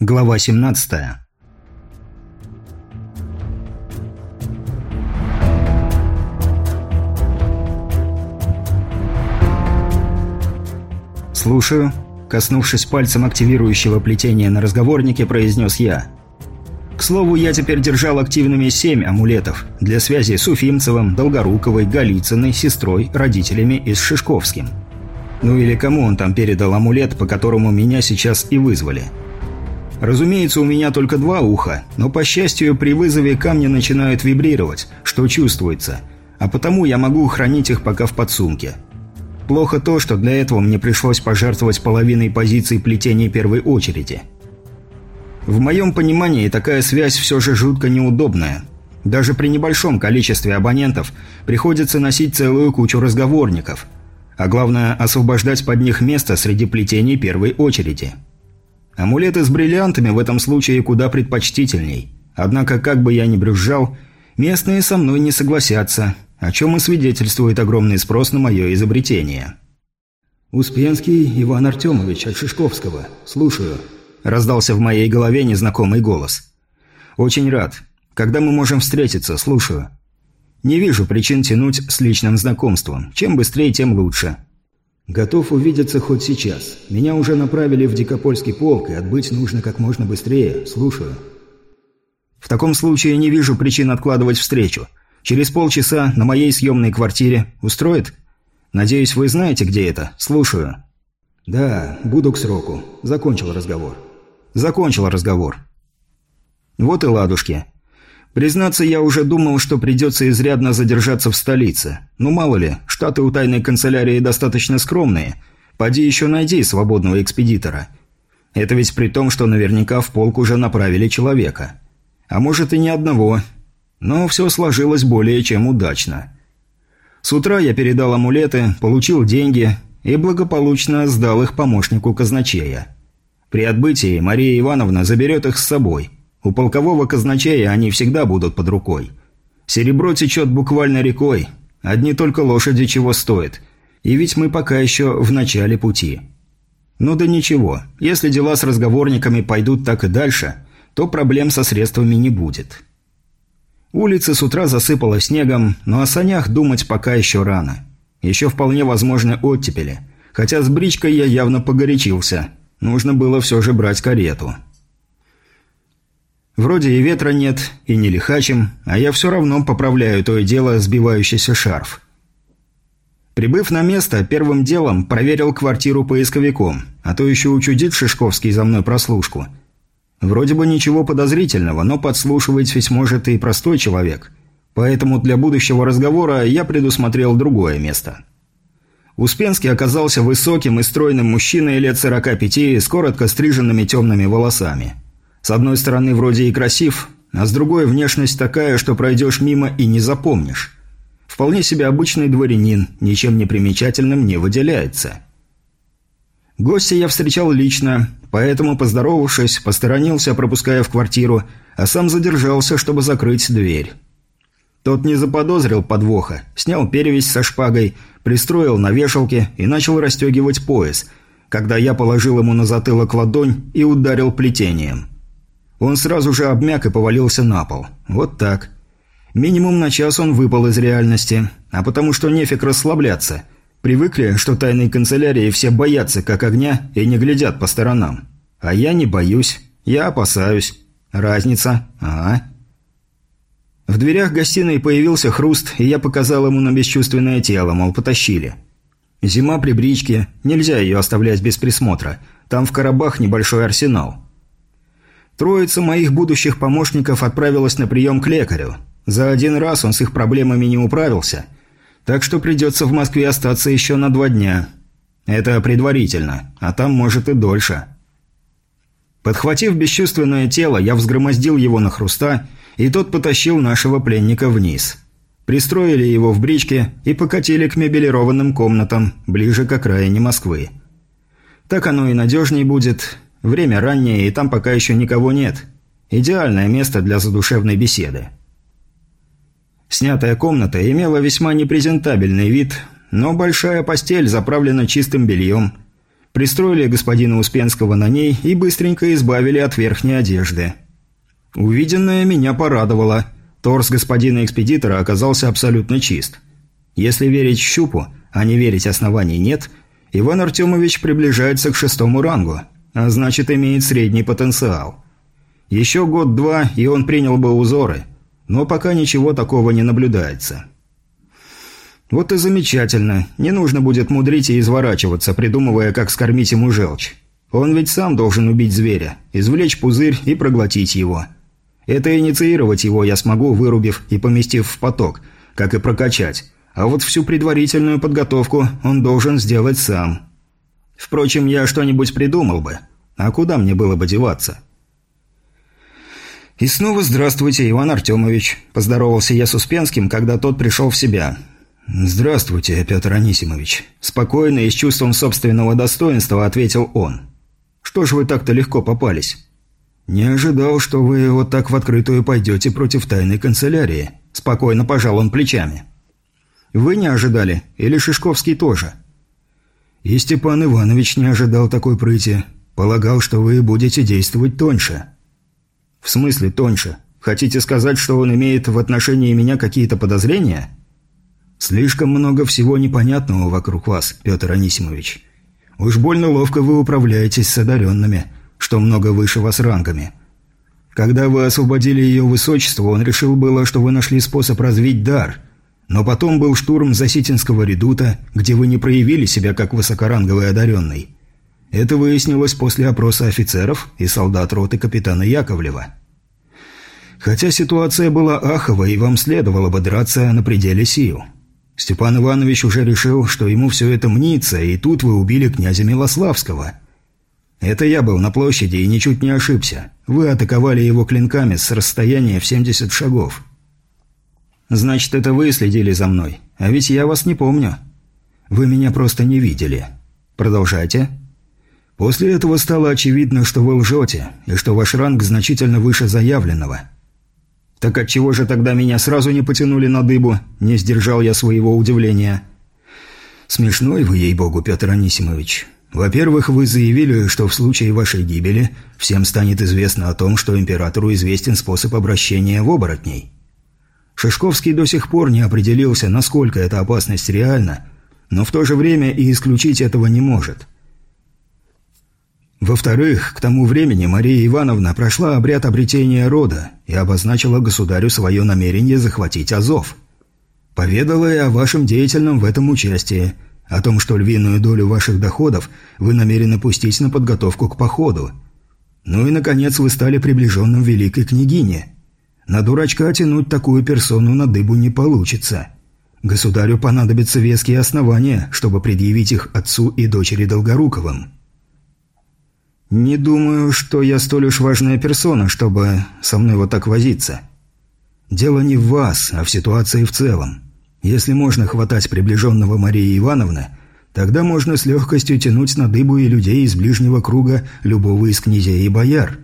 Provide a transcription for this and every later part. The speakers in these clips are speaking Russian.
Глава 17 «Слушаю», – коснувшись пальцем активирующего плетения на разговорнике, произнес я. К слову, я теперь держал активными семь амулетов для связи с Уфимцевым, Долгоруковой, Голицыной, сестрой, родителями и с Шишковским. Ну или кому он там передал амулет, по которому меня сейчас и вызвали. Разумеется, у меня только два уха, но, по счастью, при вызове камни начинают вибрировать, что чувствуется, а потому я могу хранить их пока в подсумке. Плохо то, что для этого мне пришлось пожертвовать половиной позиций плетений первой очереди. В моем понимании такая связь все же жутко неудобная. Даже при небольшом количестве абонентов приходится носить целую кучу разговорников – а главное освобождать под них место среди плетений первой очереди. Амулеты с бриллиантами в этом случае куда предпочтительней. Однако, как бы я ни брюзжал, местные со мной не согласятся, о чем и свидетельствует огромный спрос на мое изобретение. «Успенский Иван Артемович от Шишковского. Слушаю», – раздался в моей голове незнакомый голос. «Очень рад. Когда мы можем встретиться? Слушаю». Не вижу причин тянуть с личным знакомством. Чем быстрее, тем лучше. Готов увидеться хоть сейчас. Меня уже направили в Дикопольский полк, и отбыть нужно как можно быстрее. Слушаю. В таком случае не вижу причин откладывать встречу. Через полчаса на моей съемной квартире. Устроит? Надеюсь, вы знаете, где это? Слушаю. Да, буду к сроку. Закончил разговор. Закончил разговор. Вот и ладушки. Признаться, я уже думал, что придется изрядно задержаться в столице. Ну мало ли, штаты у тайной канцелярии достаточно скромные. Поди еще найди свободного экспедитора. Это ведь при том, что наверняка в полк уже направили человека. А может и не одного. Но все сложилось более чем удачно. С утра я передал амулеты, получил деньги и благополучно сдал их помощнику казначея. При отбытии Мария Ивановна заберет их с собой – у полкового казначея они всегда будут под рукой. Серебро течет буквально рекой. Одни только лошади чего стоят. И ведь мы пока еще в начале пути. Ну да ничего, если дела с разговорниками пойдут так и дальше, то проблем со средствами не будет. Улицы с утра засыпало снегом, но о санях думать пока еще рано. Еще вполне возможны оттепели. Хотя с бричкой я явно погорячился. Нужно было все же брать карету. Вроде и ветра нет, и не лихачим, а я все равно поправляю то и дело сбивающийся шарф. Прибыв на место, первым делом проверил квартиру поисковиком, а то еще учудит Шишковский за мной прослушку. Вроде бы ничего подозрительного, но подслушивать ведь может и простой человек. Поэтому для будущего разговора я предусмотрел другое место. Успенский оказался высоким и стройным мужчиной лет 45 с коротко стриженными темными волосами – с одной стороны, вроде и красив, а с другой внешность такая, что пройдешь мимо и не запомнишь. Вполне себе обычный дворянин, ничем не примечательным не выделяется. Гостя я встречал лично, поэтому, поздоровавшись, посторонился, пропуская в квартиру, а сам задержался, чтобы закрыть дверь. Тот не заподозрил подвоха, снял перевязь со шпагой, пристроил на вешалке и начал расстегивать пояс, когда я положил ему на затылок ладонь и ударил плетением. Он сразу же обмяк и повалился на пол. Вот так. Минимум на час он выпал из реальности, а потому что нефиг расслабляться. Привыкли, что тайной канцелярии все боятся как огня и не глядят по сторонам. А я не боюсь, я опасаюсь. Разница? Ага. В дверях гостиной появился хруст, и я показал ему на бесчувственное тело, мол, потащили. Зима при бричке, нельзя ее оставлять без присмотра. Там в Карабах небольшой арсенал. Троица моих будущих помощников отправилась на прием к лекарю. За один раз он с их проблемами не управился, так что придется в Москве остаться еще на два дня. Это предварительно, а там может и дольше. Подхватив бесчувственное тело, я взгромоздил его на хруста, и тот потащил нашего пленника вниз. Пристроили его в бричке и покатили к мебелированным комнатам, ближе к окраине Москвы. Так оно и надежней будет, Время раннее, и там пока еще никого нет. Идеальное место для задушевной беседы. Снятая комната имела весьма непрезентабельный вид, но большая постель заправлена чистым бельем. Пристроили господина Успенского на ней и быстренько избавили от верхней одежды. Увиденное меня порадовало. Торс господина экспедитора оказался абсолютно чист. Если верить щупу, а не верить оснований нет, Иван Артемович приближается к шестому рангу, а значит имеет средний потенциал. Еще год-два, и он принял бы узоры, но пока ничего такого не наблюдается. Вот и замечательно, не нужно будет мудрить и изворачиваться, придумывая, как скормить ему желчь. Он ведь сам должен убить зверя, извлечь пузырь и проглотить его. Это инициировать его я смогу, вырубив и поместив в поток, как и прокачать. А вот всю предварительную подготовку он должен сделать сам. Впрочем, я что-нибудь придумал бы. А куда мне было бы деваться? «И снова здравствуйте, Иван Артемович», – поздоровался я с Успенским, когда тот пришел в себя. «Здравствуйте, Петр Анисимович», – спокойно и с чувством собственного достоинства ответил он. «Что ж вы так-то легко попались?» «Не ожидал, что вы вот так в открытую пойдете против тайной канцелярии», – спокойно пожал он плечами. «Вы не ожидали? Или Шишковский тоже?» «И Степан Иванович не ожидал такой прыти. Полагал, что вы будете действовать тоньше». «В смысле тоньше? Хотите сказать, что он имеет в отношении меня какие-то подозрения?» «Слишком много всего непонятного вокруг вас, Петр Анисимович. Уж больно ловко вы управляетесь с одаренными, что много выше вас рангами. Когда вы освободили ее высочество, он решил было, что вы нашли способ развить дар. Но потом был штурм Заситинского редута, где вы не проявили себя как высокоранговый одаренный. Это выяснилось после опроса офицеров и солдат роты капитана Яковлева. Хотя ситуация была аховой, и вам следовало бы драться на пределе сил. Степан Иванович уже решил, что ему все это мнится, и тут вы убили князя Милославского. Это я был на площади и ничуть не ошибся. Вы атаковали его клинками с расстояния в 70 шагов. Значит, это вы следили за мной. А ведь я вас не помню. Вы меня просто не видели. Продолжайте. После этого стало очевидно, что вы лжете, и что ваш ранг значительно выше заявленного. Так отчего же тогда меня сразу не потянули на дыбу? Не сдержал я своего удивления. Смешной вы, ей-богу, Петр Анисимович. Во-первых, вы заявили, что в случае вашей гибели всем станет известно о том, что императору известен способ обращения в оборотней. Шишковский до сих пор не определился, насколько эта опасность реальна, но в то же время и исключить этого не может – во-вторых, к тому времени Мария Ивановна прошла обряд обретения рода и обозначила государю свое намерение захватить Азов. Поведала и о вашем деятельном в этом участии, о том, что львиную долю ваших доходов вы намерены пустить на подготовку к походу. Ну и, наконец, вы стали приближенным великой княгине. На дурачка тянуть такую персону на дыбу не получится. Государю понадобятся веские основания, чтобы предъявить их отцу и дочери Долгоруковым. «Не думаю, что я столь уж важная персона, чтобы со мной вот так возиться. Дело не в вас, а в ситуации в целом. Если можно хватать приближенного Марии Ивановны, тогда можно с легкостью тянуть на дыбу и людей из ближнего круга любого из князей и бояр.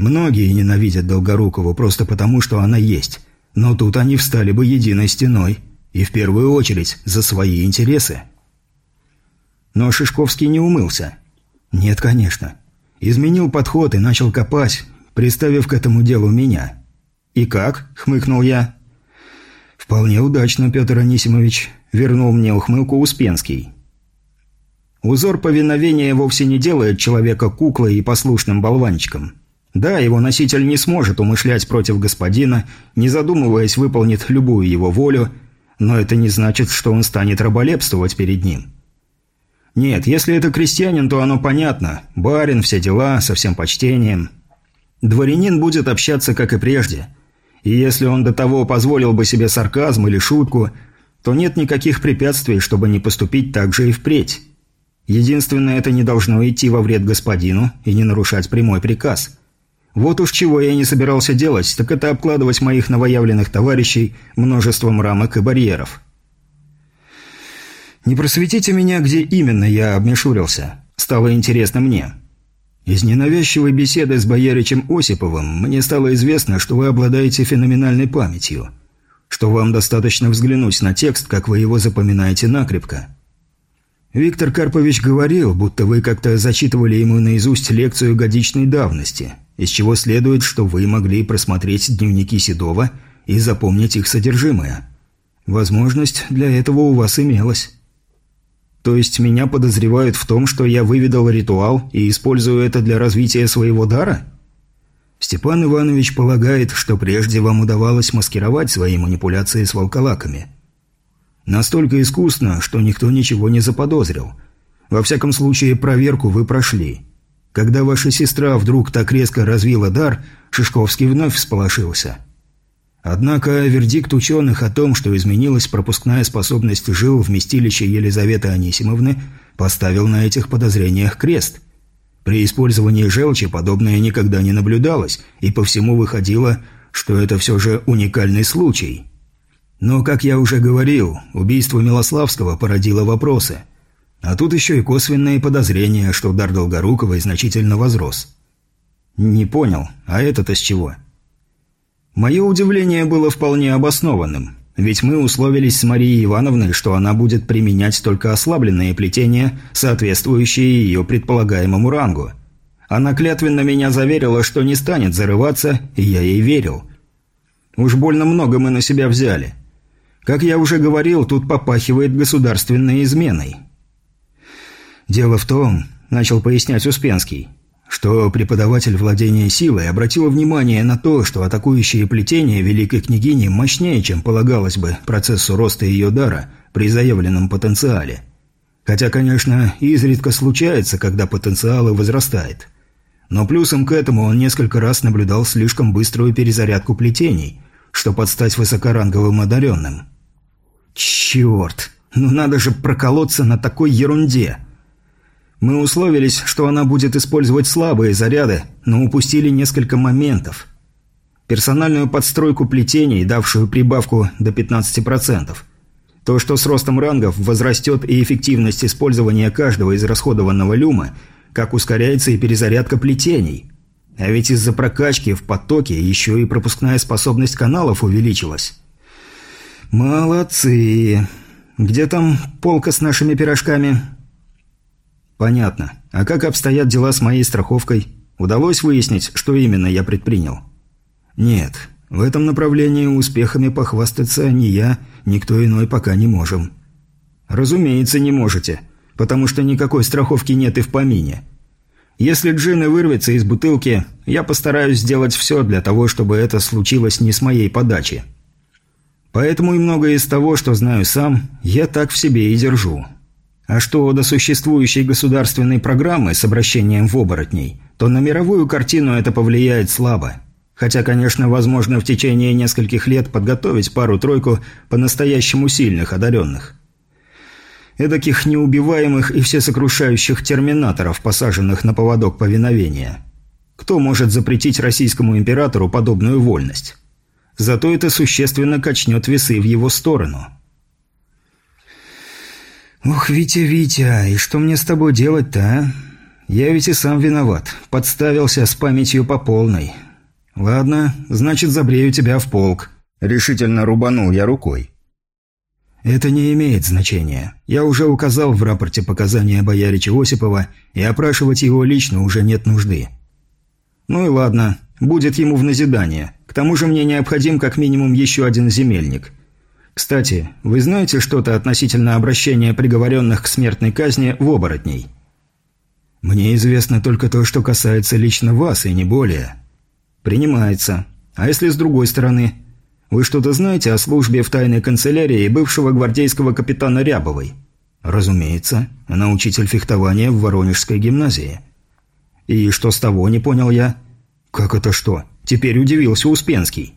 Многие ненавидят Долгорукову просто потому, что она есть, но тут они встали бы единой стеной, и в первую очередь за свои интересы». Но Шишковский не умылся – «Нет, конечно. Изменил подход и начал копать, приставив к этому делу меня». «И как?» – хмыкнул я. «Вполне удачно, Петр Анисимович», – вернул мне ухмылку Успенский. Узор повиновения вовсе не делает человека куклой и послушным болванчиком. Да, его носитель не сможет умышлять против господина, не задумываясь выполнит любую его волю, но это не значит, что он станет раболепствовать перед ним. Нет, если это крестьянин, то оно понятно. Барин, все дела, со всем почтением. Дворянин будет общаться, как и прежде. И если он до того позволил бы себе сарказм или шутку, то нет никаких препятствий, чтобы не поступить так же и впредь. Единственное, это не должно идти во вред господину и не нарушать прямой приказ. Вот уж чего я не собирался делать, так это обкладывать моих новоявленных товарищей множеством рамок и барьеров. Не просветите меня, где именно я обмешурился. Стало интересно мне. Из ненавязчивой беседы с бояричем Осиповым мне стало известно, что вы обладаете феноменальной памятью. Что вам достаточно взглянуть на текст, как вы его запоминаете накрепко. Виктор Карпович говорил, будто вы как-то зачитывали ему наизусть лекцию годичной давности, из чего следует, что вы могли просмотреть дневники Седова и запомнить их содержимое. Возможность для этого у вас имелась. То есть меня подозревают в том, что я выведал ритуал и использую это для развития своего дара? Степан Иванович полагает, что прежде вам удавалось маскировать свои манипуляции с волколаками – Настолько искусно, что никто ничего не заподозрил. Во всяком случае, проверку вы прошли. Когда ваша сестра вдруг так резко развила дар, Шишковский вновь всполошился. Однако вердикт ученых о том, что изменилась пропускная способность жил вместилища Елизаветы Анисимовны, поставил на этих подозрениях крест. При использовании желчи подобное никогда не наблюдалось, и по всему выходило, что это все же уникальный случай – но, как я уже говорил, убийство Милославского породило вопросы. А тут еще и косвенные подозрения, что дар Долгоруковой значительно возрос. Не понял, а это-то с чего? Мое удивление было вполне обоснованным, ведь мы условились с Марией Ивановной, что она будет применять только ослабленные плетения, соответствующие ее предполагаемому рангу. Она клятвенно меня заверила, что не станет зарываться, и я ей верил. Уж больно много мы на себя взяли. Как я уже говорил, тут попахивает государственной изменой. Дело в том, начал пояснять Успенский, что преподаватель владения силой обратил внимание на то, что атакующие плетения великой княгини мощнее, чем полагалось бы процессу роста ее дара при заявленном потенциале. Хотя, конечно, изредка случается, когда потенциал возрастает. Но плюсом к этому он несколько раз наблюдал слишком быструю перезарядку плетений – что подстать высокоранговым одаренным. Черт, ну надо же проколоться на такой ерунде. Мы условились, что она будет использовать слабые заряды, но упустили несколько моментов. Персональную подстройку плетений, давшую прибавку до 15%. То, что с ростом рангов возрастет и эффективность использования каждого из расходованного люма, как ускоряется и перезарядка плетений – а ведь из-за прокачки в потоке еще и пропускная способность каналов увеличилась. Молодцы. Где там полка с нашими пирожками? Понятно. А как обстоят дела с моей страховкой? Удалось выяснить, что именно я предпринял? Нет. В этом направлении успехами похвастаться ни я, ни кто иной пока не можем. Разумеется, не можете, потому что никакой страховки нет и в помине. Если джин вырвется из бутылки, я постараюсь сделать все для того, чтобы это случилось не с моей подачи. Поэтому и многое из того, что знаю сам, я так в себе и держу. А что до существующей государственной программы с обращением в оборотней, то на мировую картину это повлияет слабо. Хотя, конечно, возможно в течение нескольких лет подготовить пару-тройку по-настоящему сильных одаренных эдаких неубиваемых и всесокрушающих терминаторов, посаженных на поводок повиновения. Кто может запретить российскому императору подобную вольность? Зато это существенно качнет весы в его сторону. «Ох, Витя, Витя, и что мне с тобой делать-то, а? Я ведь и сам виноват. Подставился с памятью по полной. Ладно, значит, забрею тебя в полк». Решительно рубанул я рукой. «Это не имеет значения. Я уже указал в рапорте показания боярича Осипова, и опрашивать его лично уже нет нужды». «Ну и ладно. Будет ему в назидание. К тому же мне необходим как минимум еще один земельник. Кстати, вы знаете что-то относительно обращения приговоренных к смертной казни в оборотней?» «Мне известно только то, что касается лично вас, и не более». «Принимается. А если с другой стороны?» Вы что-то знаете о службе в тайной канцелярии бывшего гвардейского капитана Рябовой? Разумеется, она учитель фехтования в Воронежской гимназии. И что с того, не понял я? Как это что? Теперь удивился Успенский.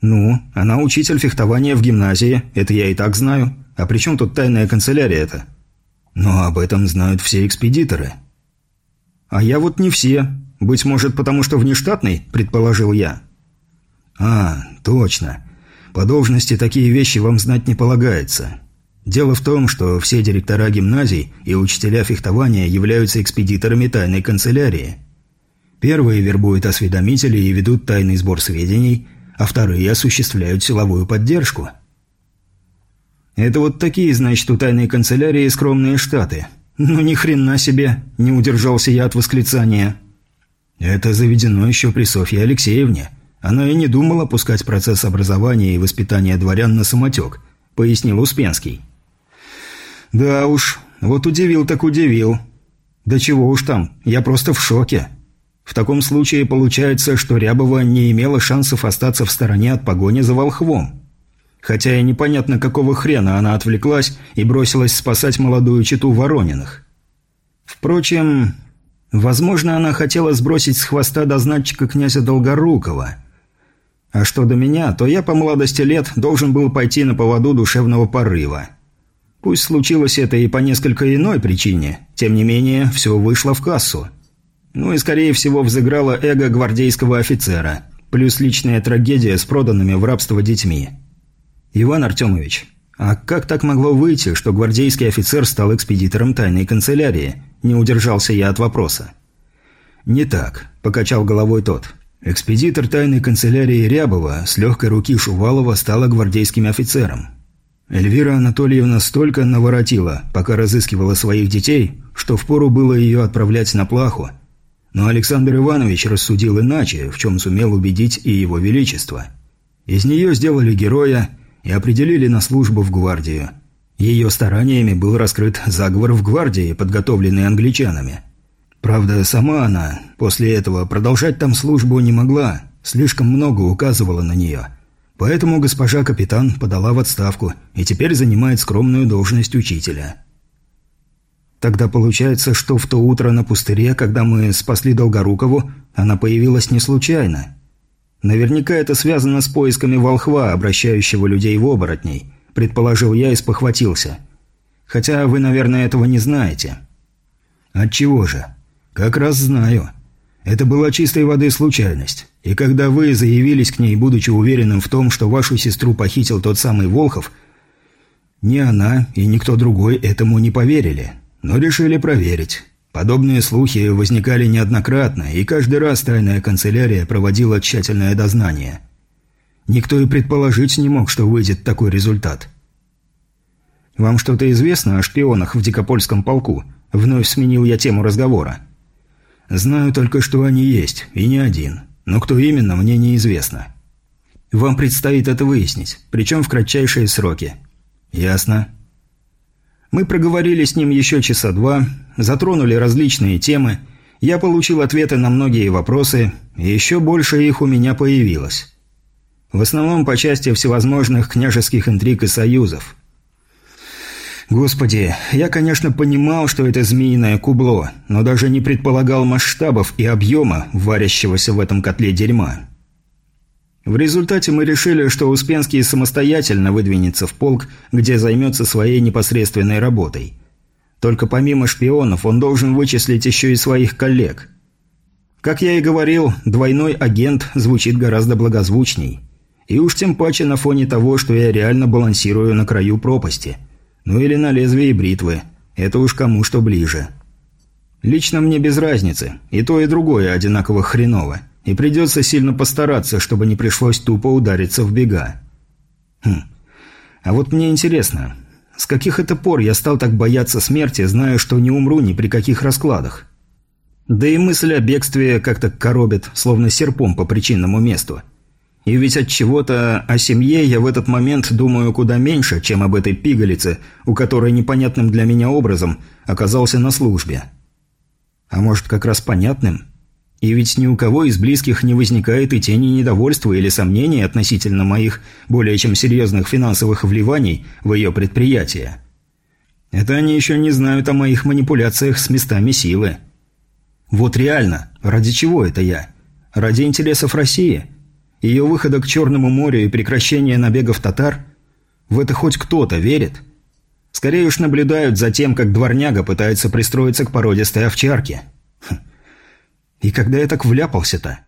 Ну, она учитель фехтования в гимназии, это я и так знаю. А при чем тут тайная канцелярия это? Но об этом знают все экспедиторы. А я вот не все. Быть может, потому что внештатный, предположил я. «А, точно. По должности такие вещи вам знать не полагается. Дело в том, что все директора гимназий и учителя фехтования являются экспедиторами тайной канцелярии. Первые вербуют осведомителей и ведут тайный сбор сведений, а вторые осуществляют силовую поддержку». Это вот такие, значит, у тайной канцелярии скромные штаты. Ну ни хрена себе, не удержался я от восклицания. Это заведено еще при Софье Алексеевне. Она и не думала пускать процесс образования и воспитания дворян на самотек, пояснил Успенский. Да уж, вот удивил так удивил. Да чего уж там, я просто в шоке. В таком случае получается, что Рябова не имела шансов остаться в стороне от погони за волхвом. Хотя и непонятно, какого хрена она отвлеклась и бросилась спасать молодую читу Ворониных. Впрочем, возможно, она хотела сбросить с хвоста дознатчика князя Долгорукова. А что до меня, то я по молодости лет должен был пойти на поводу душевного порыва. Пусть случилось это и по несколько иной причине, тем не менее, все вышло в кассу. Ну и, скорее всего, взыграло эго гвардейского офицера, плюс личная трагедия с проданными в рабство детьми. «Иван Артемович, а как так могло выйти, что гвардейский офицер стал экспедитором тайной канцелярии?» Не удержался я от вопроса. «Не так», – покачал головой тот. Экспедитор тайной канцелярии Рябова с легкой руки Шувалова стала гвардейским офицером. Эльвира Анатольевна столько наворотила, пока разыскивала своих детей, что впору было ее отправлять на плаху. Но Александр Иванович рассудил иначе, в чем сумел убедить и его величество. Из нее сделали героя – и определили на службу в гвардию. Ее стараниями был раскрыт заговор в гвардии, подготовленный англичанами. Правда, сама она после этого продолжать там службу не могла, слишком много указывала на нее. Поэтому госпожа капитан подала в отставку и теперь занимает скромную должность учителя. Тогда получается, что в то утро на пустыре, когда мы спасли Долгорукову, она появилась не случайно. Наверняка это связано с поисками волхва, обращающего людей в оборотней, предположил я и спохватился. Хотя вы, наверное, этого не знаете. Отчего же? Как раз знаю. Это была чистой воды случайность. И когда вы заявились к ней, будучи уверенным в том, что вашу сестру похитил тот самый Волхов, ни она и никто другой этому не поверили, но решили проверить. Подобные слухи возникали неоднократно, и каждый раз тайная канцелярия проводила тщательное дознание. Никто и предположить не мог, что выйдет такой результат. «Вам что-то известно о шпионах в Дикопольском полку?» Вновь сменил я тему разговора. «Знаю только, что они есть, и не один. Но кто именно, мне неизвестно. Вам предстоит это выяснить, причем в кратчайшие сроки». «Ясно. Мы проговорили с ним еще часа два, затронули различные темы, я получил ответы на многие вопросы, и еще больше их у меня появилось. В основном по части всевозможных княжеских интриг и союзов. Господи, я, конечно, понимал, что это змеиное кубло, но даже не предполагал масштабов и объема варящегося в этом котле дерьма. В результате мы решили, что Успенский самостоятельно выдвинется в полк, где займется своей непосредственной работой. Только помимо шпионов он должен вычислить еще и своих коллег. Как я и говорил, двойной агент звучит гораздо благозвучней. И уж тем паче на фоне того, что я реально балансирую на краю пропасти. Ну или на лезвии бритвы. Это уж кому что ближе. Лично мне без разницы. И то, и другое одинаково хреново и придется сильно постараться, чтобы не пришлось тупо удариться в бега. Хм. А вот мне интересно, с каких это пор я стал так бояться смерти, зная, что не умру ни при каких раскладах? Да и мысль о бегстве как-то коробит, словно серпом по причинному месту. И ведь от чего-то о семье я в этот момент думаю куда меньше, чем об этой пигалице, у которой непонятным для меня образом оказался на службе. А может, как раз понятным – и ведь ни у кого из близких не возникает и тени недовольства или сомнений относительно моих более чем серьезных финансовых вливаний в ее предприятие. Это они еще не знают о моих манипуляциях с местами силы. Вот реально, ради чего это я? Ради интересов России? Ее выхода к Черному морю и прекращения набегов татар? В это хоть кто-то верит? Скорее уж наблюдают за тем, как дворняга пытается пристроиться к породистой овчарке. И когда я так вляпался-то?